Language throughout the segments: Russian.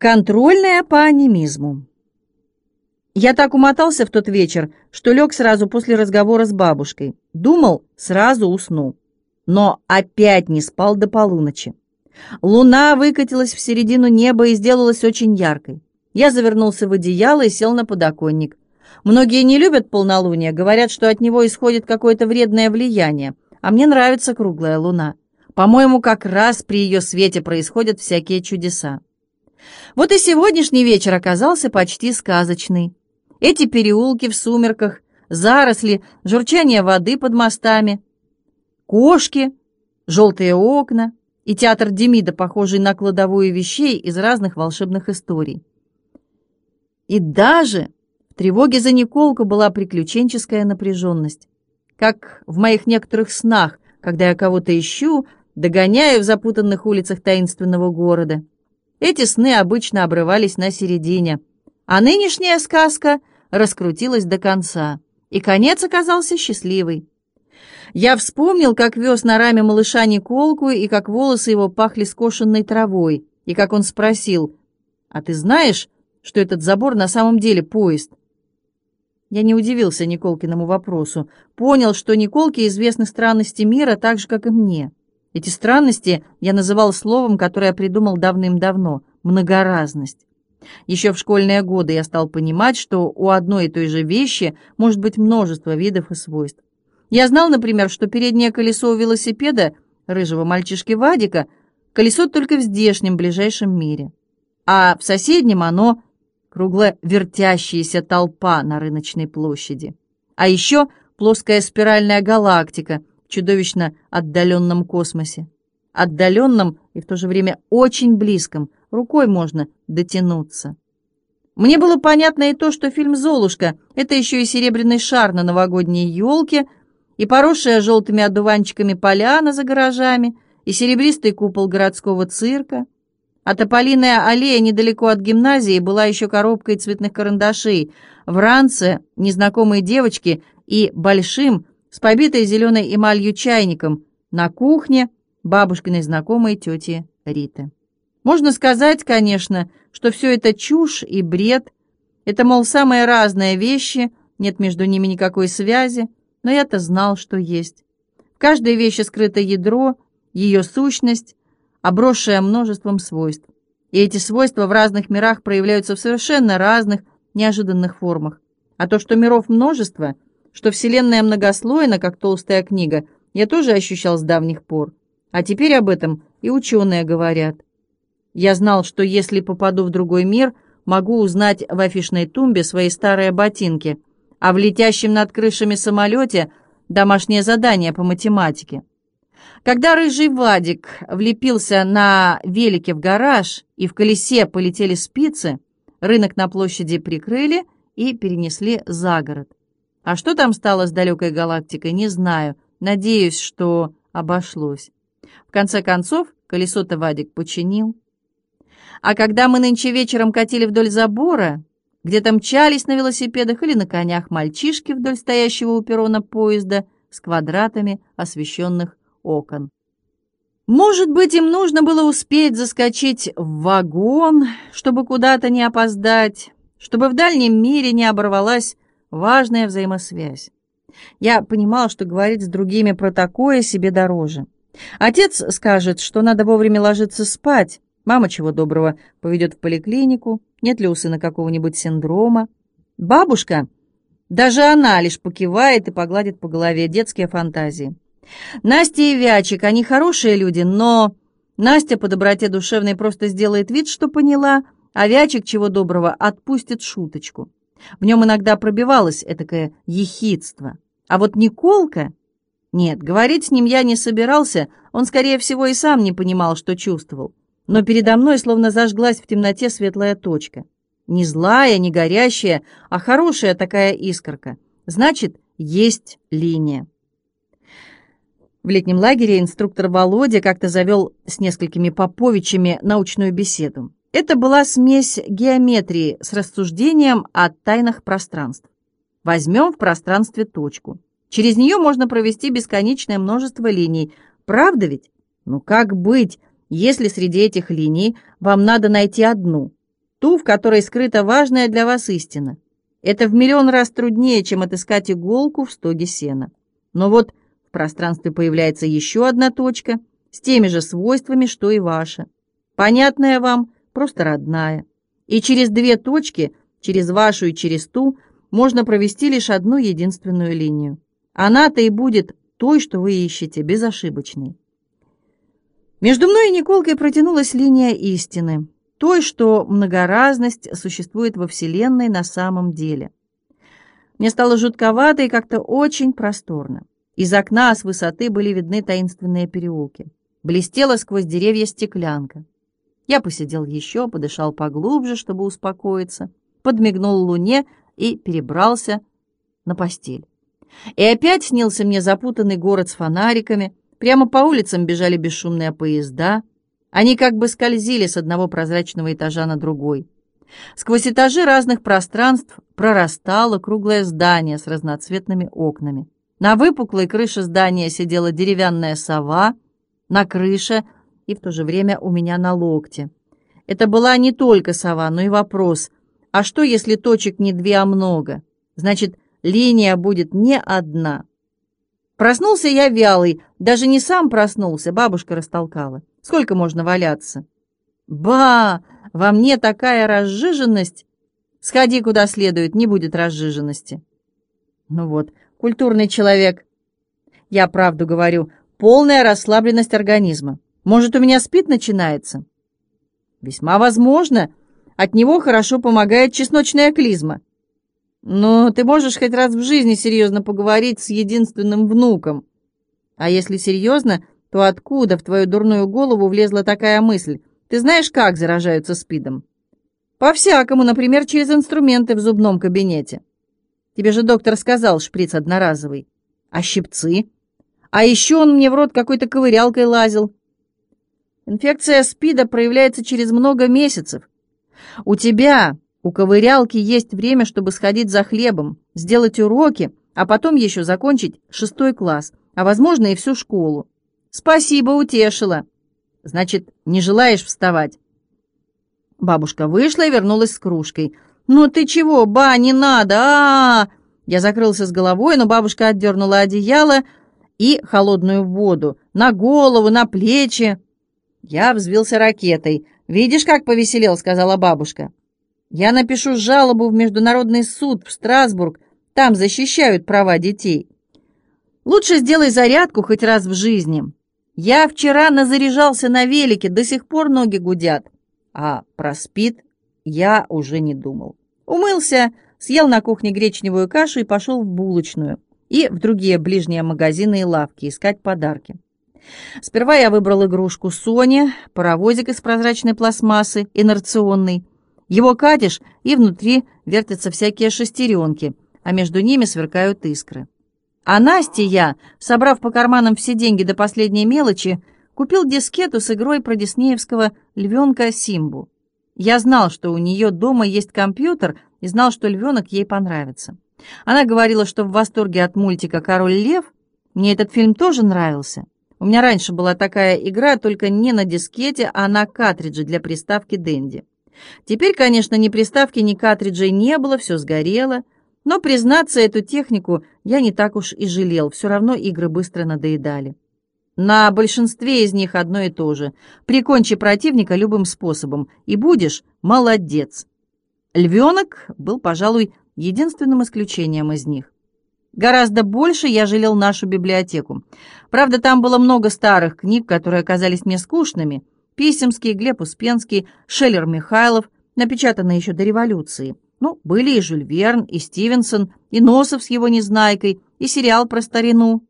Контрольная по анимизму. Я так умотался в тот вечер, что лег сразу после разговора с бабушкой. Думал, сразу усну. Но опять не спал до полуночи. Луна выкатилась в середину неба и сделалась очень яркой. Я завернулся в одеяло и сел на подоконник. Многие не любят полнолуние, говорят, что от него исходит какое-то вредное влияние, а мне нравится круглая луна. По-моему, как раз при ее свете происходят всякие чудеса. Вот и сегодняшний вечер оказался почти сказочный. Эти переулки в сумерках, заросли, журчание воды под мостами, кошки, желтые окна и театр Демида, похожий на кладовую вещей из разных волшебных историй. И даже в тревоге за Николку была приключенческая напряженность, как в моих некоторых снах, когда я кого-то ищу, догоняю в запутанных улицах таинственного города — эти сны обычно обрывались на середине, а нынешняя сказка раскрутилась до конца, и конец оказался счастливый. Я вспомнил, как вез на раме малыша Николку, и как волосы его пахли скошенной травой, и как он спросил, «А ты знаешь, что этот забор на самом деле поезд?» Я не удивился Николкиному вопросу, понял, что Николке известны странности мира так же, как и мне. Эти странности я называл словом, которое придумал давным-давно — многоразность. Еще в школьные годы я стал понимать, что у одной и той же вещи может быть множество видов и свойств. Я знал, например, что переднее колесо у велосипеда рыжего мальчишки Вадика — колесо только в здешнем ближайшем мире, а в соседнем оно — кругло вертящаяся толпа на рыночной площади. А еще плоская спиральная галактика — чудовищно отдаленном космосе. Отдаленном и в то же время очень близком, рукой можно дотянуться. Мне было понятно и то, что фильм «Золушка» — это еще и серебряный шар на новогодней елке, и поросшая желтыми одуванчиками поляна за гаражами, и серебристый купол городского цирка. А тополиная аллея недалеко от гимназии была еще коробкой цветных карандашей, в ранце незнакомые девочки и большим, с побитой зеленой эмалью чайником на кухне бабушкиной знакомой тети Риты. Можно сказать, конечно, что все это чушь и бред. Это, мол, самые разные вещи, нет между ними никакой связи, но я-то знал, что есть. В каждой вещи скрыто ядро, ее сущность, обросшая множеством свойств. И эти свойства в разных мирах проявляются в совершенно разных, неожиданных формах. А то, что миров множество — что Вселенная многослойна, как толстая книга, я тоже ощущал с давних пор. А теперь об этом и ученые говорят. Я знал, что если попаду в другой мир, могу узнать в афишной тумбе свои старые ботинки, а в летящем над крышами самолете домашнее задание по математике. Когда рыжий Вадик влепился на велике в гараж и в колесе полетели спицы, рынок на площади прикрыли и перенесли за город. А что там стало с далекой галактикой, не знаю. Надеюсь, что обошлось. В конце концов, колесо-то Вадик починил. А когда мы нынче вечером катили вдоль забора, где-то мчались на велосипедах или на конях мальчишки вдоль стоящего у перрона поезда с квадратами освещенных окон. Может быть, им нужно было успеть заскочить в вагон, чтобы куда-то не опоздать, чтобы в дальнем мире не оборвалась важная взаимосвязь. Я понимал, что говорить с другими про такое себе дороже. Отец скажет, что надо вовремя ложиться спать, мама чего доброго поведет в поликлинику, нет ли у сына какого-нибудь синдрома. Бабушка, даже она лишь покивает и погладит по голове детские фантазии. Настя и Вячик, они хорошие люди, но... Настя по доброте душевной просто сделает вид, что поняла, а Вячик, чего доброго, отпустит шуточку. В нем иногда пробивалось этакое ехидство. А вот Николка... Нет, говорить с ним я не собирался, он, скорее всего, и сам не понимал, что чувствовал. Но передо мной словно зажглась в темноте светлая точка. Не злая, не горящая, а хорошая такая искорка. Значит, есть линия. В летнем лагере инструктор Володя как-то завел с несколькими поповичами научную беседу. Это была смесь геометрии с рассуждением о тайнах пространств. Возьмем в пространстве точку. Через нее можно провести бесконечное множество линий. Правда ведь? Ну как быть, если среди этих линий вам надо найти одну? Ту, в которой скрыта важная для вас истина. Это в миллион раз труднее, чем отыскать иголку в стоге сена. Но вот в пространстве появляется еще одна точка с теми же свойствами, что и ваша. Понятная вам, просто родная. И через две точки, через вашу и через ту, можно провести лишь одну единственную линию. Она-то и будет той, что вы ищете, безошибочной. Между мной и Николкой протянулась линия истины, той, что многоразность существует во Вселенной на самом деле. Мне стало жутковато и как-то очень просторно. Из окна с высоты были видны таинственные переулки. Блестела сквозь деревья стеклянка. Я посидел еще, подышал поглубже, чтобы успокоиться, подмигнул луне и перебрался на постель. И опять снился мне запутанный город с фонариками, прямо по улицам бежали бесшумные поезда, они как бы скользили с одного прозрачного этажа на другой. Сквозь этажи разных пространств прорастало круглое здание с разноцветными окнами. На выпуклой крыше здания сидела деревянная сова, на крыше и в то же время у меня на локте. Это была не только сова, но и вопрос, а что, если точек не две, а много? Значит, линия будет не одна. Проснулся я вялый, даже не сам проснулся, бабушка растолкала. Сколько можно валяться? Ба! Во мне такая разжиженность! Сходи куда следует, не будет разжиженности. Ну вот, культурный человек. Я правду говорю, полная расслабленность организма. Может, у меня спит начинается? Весьма возможно, от него хорошо помогает чесночная клизма. Но ты можешь хоть раз в жизни серьезно поговорить с единственным внуком. А если серьезно, то откуда в твою дурную голову влезла такая мысль? Ты знаешь, как заражаются СПИДом? По-всякому, например, через инструменты в зубном кабинете. Тебе же доктор сказал, шприц одноразовый. А щипцы? А еще он мне в рот какой-то ковырялкой лазил. Инфекция СПИДа проявляется через много месяцев. У тебя, у ковырялки, есть время, чтобы сходить за хлебом, сделать уроки, а потом еще закончить шестой класс, а, возможно, и всю школу. Спасибо, утешила. Значит, не желаешь вставать? Бабушка вышла и вернулась с кружкой. «Ну ты чего, ба, не надо, а, -а, -а Я закрылся с головой, но бабушка отдернула одеяло и холодную воду на голову, на плечи. Я взвился ракетой. «Видишь, как повеселел», — сказала бабушка. «Я напишу жалобу в Международный суд в Страсбург. Там защищают права детей. Лучше сделай зарядку хоть раз в жизни. Я вчера назаряжался на велике, до сих пор ноги гудят. А про спид я уже не думал. Умылся, съел на кухне гречневую кашу и пошел в булочную и в другие ближние магазины и лавки искать подарки. Сперва я выбрал игрушку Сони, паровозик из прозрачной пластмассы, инерционный. Его катишь, и внутри вертятся всякие шестеренки, а между ними сверкают искры. А Насте я, собрав по карманам все деньги до последней мелочи, купил дискету с игрой про диснеевского львенка Симбу. Я знал, что у нее дома есть компьютер, и знал, что львенок ей понравится. Она говорила, что в восторге от мультика «Король лев». Мне этот фильм тоже нравился. У меня раньше была такая игра, только не на дискете, а на картридже для приставки Дэнди. Теперь, конечно, ни приставки, ни картриджей не было, все сгорело. Но, признаться, эту технику я не так уж и жалел, все равно игры быстро надоедали. На большинстве из них одно и то же. Прикончи противника любым способом, и будешь молодец. Львенок был, пожалуй, единственным исключением из них. Гораздо больше я жалел нашу библиотеку. Правда, там было много старых книг, которые оказались мне скучными. Писемский, Глеб Успенский, Шеллер Михайлов, напечатанные еще до революции. Ну, были и Жюль Верн, и Стивенсон, и Носов с его «Незнайкой», и сериал про старину.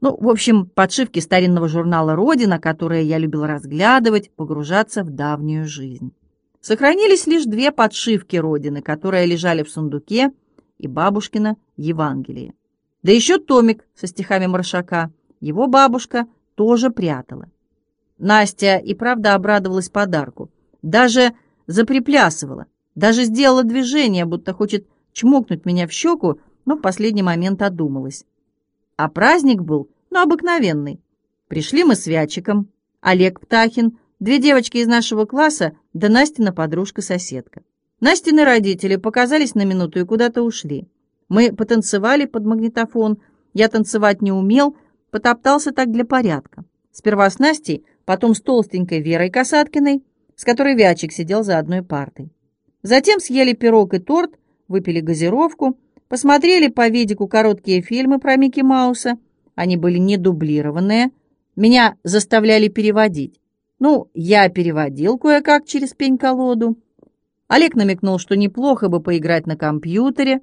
Ну, в общем, подшивки старинного журнала «Родина», которые я любил разглядывать, погружаться в давнюю жизнь. Сохранились лишь две подшивки «Родины», которые лежали в сундуке, и бабушкина Евангелие. Да еще томик со стихами Маршака. Его бабушка тоже прятала. Настя и правда обрадовалась подарку. Даже заприплясывала. Даже сделала движение, будто хочет чмокнуть меня в щеку, но в последний момент одумалась. А праздник был, ну, обыкновенный. Пришли мы с Вячиком, Олег Птахин, Две девочки из нашего класса, да Настина подружка-соседка. Настины родители показались на минуту и куда-то ушли. Мы потанцевали под магнитофон. Я танцевать не умел, потоптался так для порядка. Сперва с Настей, потом с толстенькой Верой Касаткиной, с которой Вячик сидел за одной партой. Затем съели пирог и торт, выпили газировку, посмотрели по видику короткие фильмы про Микки Мауса. Они были не дублированные. Меня заставляли переводить. Ну, я переводил кое-как через пень-колоду. Олег намекнул, что неплохо бы поиграть на компьютере,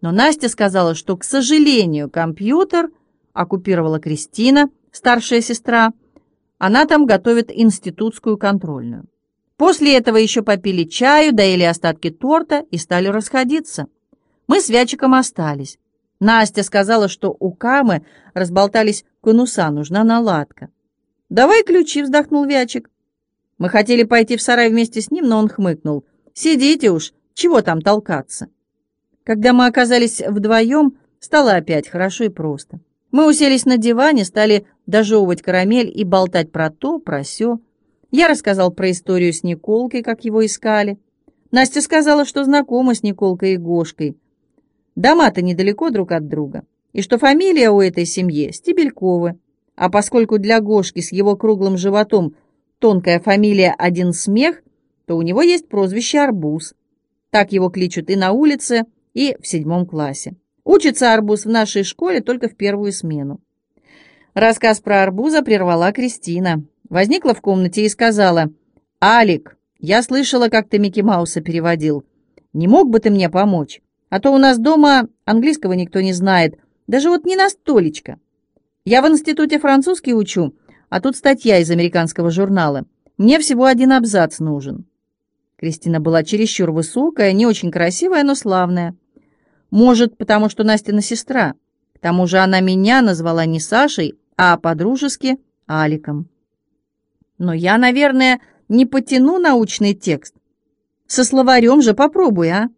но Настя сказала, что, к сожалению, компьютер оккупировала Кристина, старшая сестра. Она там готовит институтскую контрольную. После этого еще попили чаю, доели остатки торта и стали расходиться. Мы с Вячиком остались. Настя сказала, что у Камы разболтались конуса, нужна наладка. «Давай ключи», — вздохнул Вячик. Мы хотели пойти в сарай вместе с ним, но он хмыкнул. «Сидите уж, чего там толкаться?» Когда мы оказались вдвоем, стало опять хорошо и просто. Мы уселись на диване, стали дожевывать карамель и болтать про то, про сё. Я рассказал про историю с Николкой, как его искали. Настя сказала, что знакома с Николкой и Гошкой. Дома-то недалеко друг от друга. И что фамилия у этой семьи Стебельковы. А поскольку для Гошки с его круглым животом тонкая фамилия «Один смех», то у него есть прозвище «Арбуз». Так его кличут и на улице, и в седьмом классе. Учится арбуз в нашей школе только в первую смену. Рассказ про арбуза прервала Кристина. Возникла в комнате и сказала, «Алик, я слышала, как ты Микки Мауса переводил. Не мог бы ты мне помочь? А то у нас дома английского никто не знает, даже вот не на столечко. Я в институте французский учу, а тут статья из американского журнала. Мне всего один абзац нужен». Кристина была чересчур высокая, не очень красивая, но славная. Может, потому что Настина сестра. К тому же она меня назвала не Сашей, а по-дружески Аликом. Но я, наверное, не потяну научный текст. Со словарем же попробуй, а?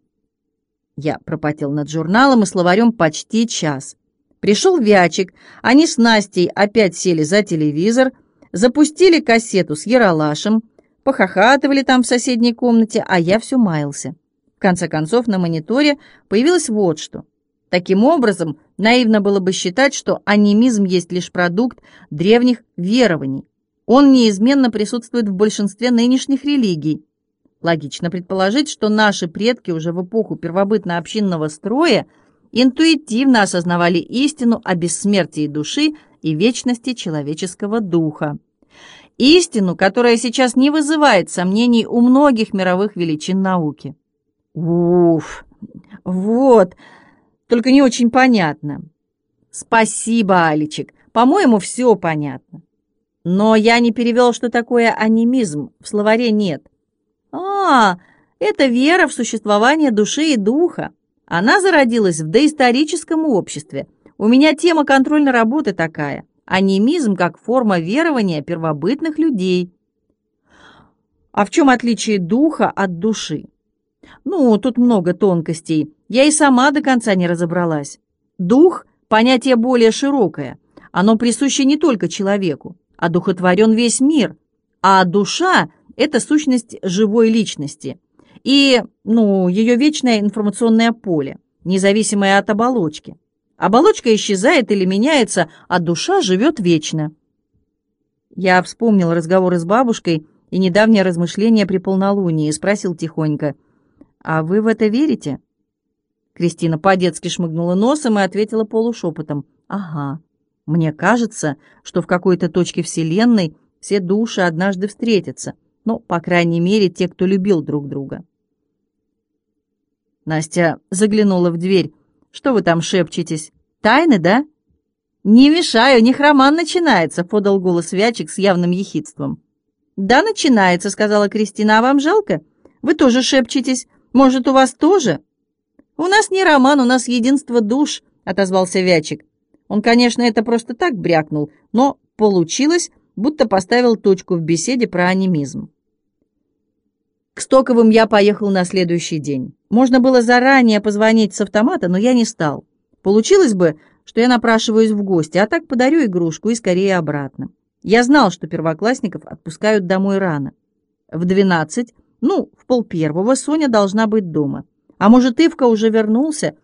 Я пропотел над журналом и словарем почти час. Пришел Вячик, они с Настей опять сели за телевизор, запустили кассету с Яралашем, похохатывали там в соседней комнате, а я все маялся. В конце концов, на мониторе появилось вот что. Таким образом, наивно было бы считать, что анимизм есть лишь продукт древних верований. Он неизменно присутствует в большинстве нынешних религий. Логично предположить, что наши предки уже в эпоху первобытно-общинного строя интуитивно осознавали истину о бессмертии души и вечности человеческого духа. Истину, которая сейчас не вызывает сомнений у многих мировых величин науки. Уф, вот, только не очень понятно. Спасибо, Аличек, по-моему, все понятно. Но я не перевел, что такое анимизм, в словаре нет. А, это вера в существование души и духа. Она зародилась в доисторическом обществе. У меня тема контрольной работы такая. Анимизм как форма верования первобытных людей. А в чем отличие духа от души? Ну, тут много тонкостей. Я и сама до конца не разобралась. Дух — понятие более широкое. Оно присуще не только человеку, а духотворен весь мир. А душа — это сущность живой личности. И, ну, ее вечное информационное поле, независимое от оболочки. Оболочка исчезает или меняется, а душа живет вечно. Я вспомнил разговоры с бабушкой и недавнее размышление при полнолунии и спросил тихонько, «А вы в это верите?» Кристина по-детски шмыгнула носом и ответила полушепотом, «Ага, мне кажется, что в какой-то точке Вселенной все души однажды встретятся, ну, по крайней мере, те, кто любил друг друга». Настя заглянула в дверь, что вы там шепчетесь? Тайны, да?» «Не мешаю, них роман начинается», — подал голос Вячик с явным ехидством. «Да, начинается», — сказала Кристина. «А вам жалко? Вы тоже шепчетесь. Может, у вас тоже?» «У нас не роман, у нас единство душ», — отозвался Вячик. Он, конечно, это просто так брякнул, но получилось, будто поставил точку в беседе про анимизм. К Стоковым я поехал на следующий день. Можно было заранее позвонить с автомата, но я не стал. Получилось бы, что я напрашиваюсь в гости, а так подарю игрушку и скорее обратно. Я знал, что первоклассников отпускают домой рано. В двенадцать, ну, в полпервого Соня должна быть дома. А может, Ивка уже вернулся?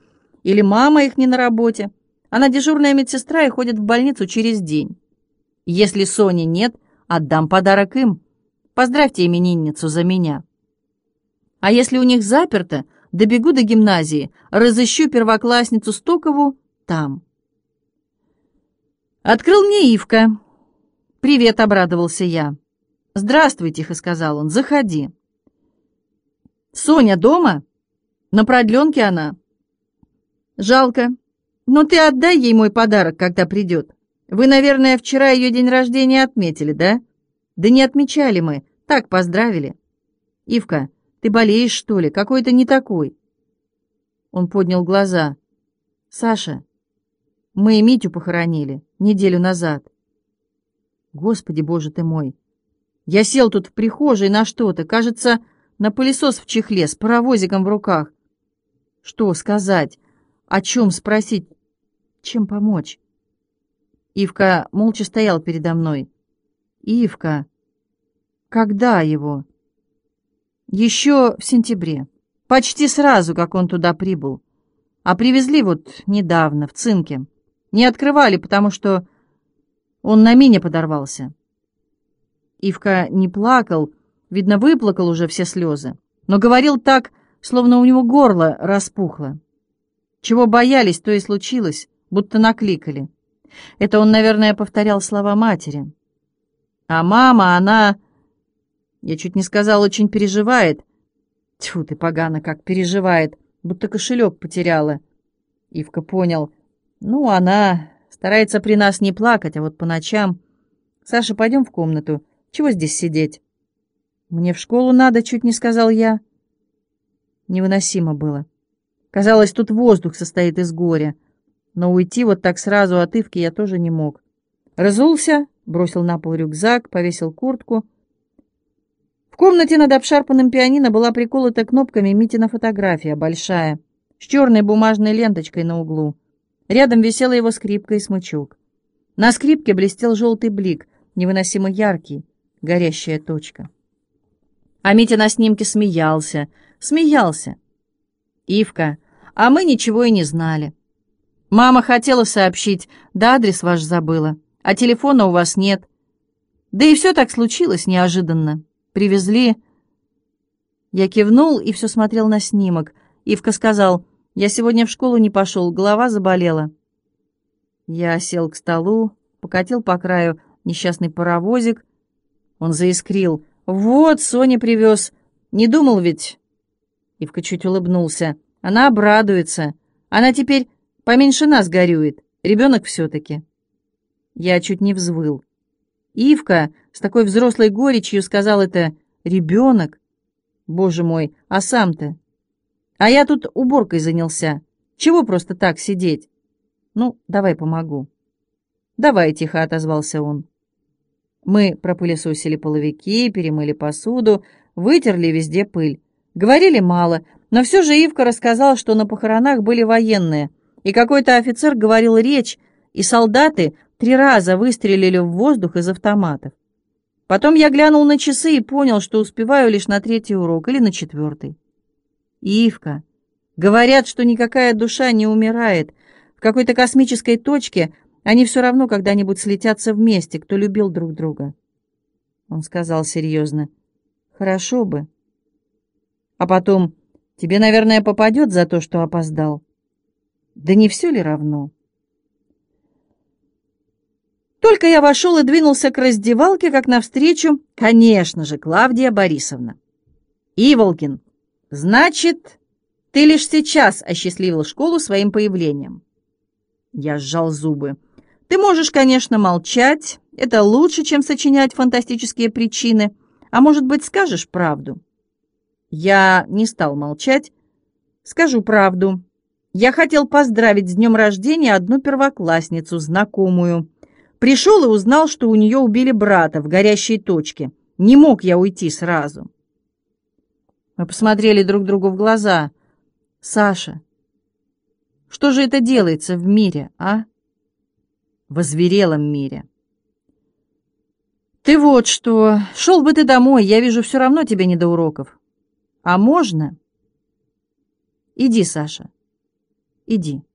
Или мама их не на работе? Она дежурная медсестра и ходит в больницу через день. Если Сони нет, отдам подарок им. Поздравьте именинницу за меня. А если у них заперто, добегу до гимназии, разыщу первоклассницу Стокову там. Открыл мне Ивка. «Привет», — обрадовался я. «Здравствуй», — тихо сказал он, — «заходи». «Соня дома?» «На продленке она». «Жалко. Но ты отдай ей мой подарок, когда придет. Вы, наверное, вчера ее день рождения отметили, да?» «Да не отмечали мы, так поздравили». «Ивка, ты болеешь, что ли? Какой то не такой?» Он поднял глаза. «Саша, мы и Митю похоронили неделю назад». «Господи, боже ты мой! Я сел тут в прихожей на что-то, кажется, на пылесос в чехле, с паровозиком в руках. Что сказать? О чем спросить? Чем помочь?» Ивка молча стоял передо мной. «Ивка! Когда его?» Еще в сентябре. Почти сразу, как он туда прибыл. А привезли вот недавно, в цинке. Не открывали, потому что он на мине подорвался. Ивка не плакал, видно, выплакал уже все слезы, но говорил так, словно у него горло распухло. Чего боялись, то и случилось, будто накликали. Это он, наверное, повторял слова матери. А мама, она... Я чуть не сказал, очень переживает. Тьфу ты, погано, как переживает, будто кошелек потеряла. Ивка понял. Ну, она старается при нас не плакать, а вот по ночам... Саша, пойдем в комнату. Чего здесь сидеть? Мне в школу надо, чуть не сказал я. Невыносимо было. Казалось, тут воздух состоит из горя. Но уйти вот так сразу от Ивки я тоже не мог. Разулся, бросил на пол рюкзак, повесил куртку — комнате над обшарпанным пианино была приколота кнопками Митина фотография, большая, с черной бумажной ленточкой на углу. Рядом висела его скрипка и смычок. На скрипке блестел желтый блик, невыносимо яркий, горящая точка. А Митя на снимке смеялся, смеялся. «Ивка, а мы ничего и не знали. Мама хотела сообщить, да адрес ваш забыла, а телефона у вас нет. Да и все так случилось неожиданно». Привезли...» Я кивнул и все смотрел на снимок. Ивка сказал, «Я сегодня в школу не пошел, голова заболела». Я сел к столу, покатил по краю несчастный паровозик. Он заискрил. «Вот, Соня привез. Не думал ведь...» Ивка чуть улыбнулся. «Она обрадуется. Она теперь поменьше нас горюет. Ребенок все-таки». Я чуть не взвыл. Ивка с такой взрослой горечью сказал это «ребенок». Боже мой, а сам-то? А я тут уборкой занялся. Чего просто так сидеть? Ну, давай помогу. Давай, тихо отозвался он. Мы пропылесосили половики, перемыли посуду, вытерли везде пыль. Говорили мало, но все же Ивка рассказал, что на похоронах были военные, и какой-то офицер говорил речь, и солдаты Три раза выстрелили в воздух из автоматов. Потом я глянул на часы и понял, что успеваю лишь на третий урок или на четвертый. Ивка. Говорят, что никакая душа не умирает. В какой-то космической точке они все равно когда-нибудь слетятся вместе, кто любил друг друга. Он сказал серьезно. Хорошо бы. А потом, тебе, наверное, попадет за то, что опоздал. Да не все ли равно? Только я вошел и двинулся к раздевалке, как навстречу, конечно же, Клавдия Борисовна. «Иволгин, значит, ты лишь сейчас осчастливил школу своим появлением». Я сжал зубы. «Ты можешь, конечно, молчать. Это лучше, чем сочинять фантастические причины. А может быть, скажешь правду?» Я не стал молчать. «Скажу правду. Я хотел поздравить с днем рождения одну первоклассницу, знакомую». Пришел и узнал, что у нее убили брата в горящей точке. Не мог я уйти сразу. Мы посмотрели друг другу в глаза. «Саша, что же это делается в мире, а?» В озверелом мире. «Ты вот что, шел бы ты домой, я вижу, все равно тебе не до уроков. А можно?» «Иди, Саша, иди».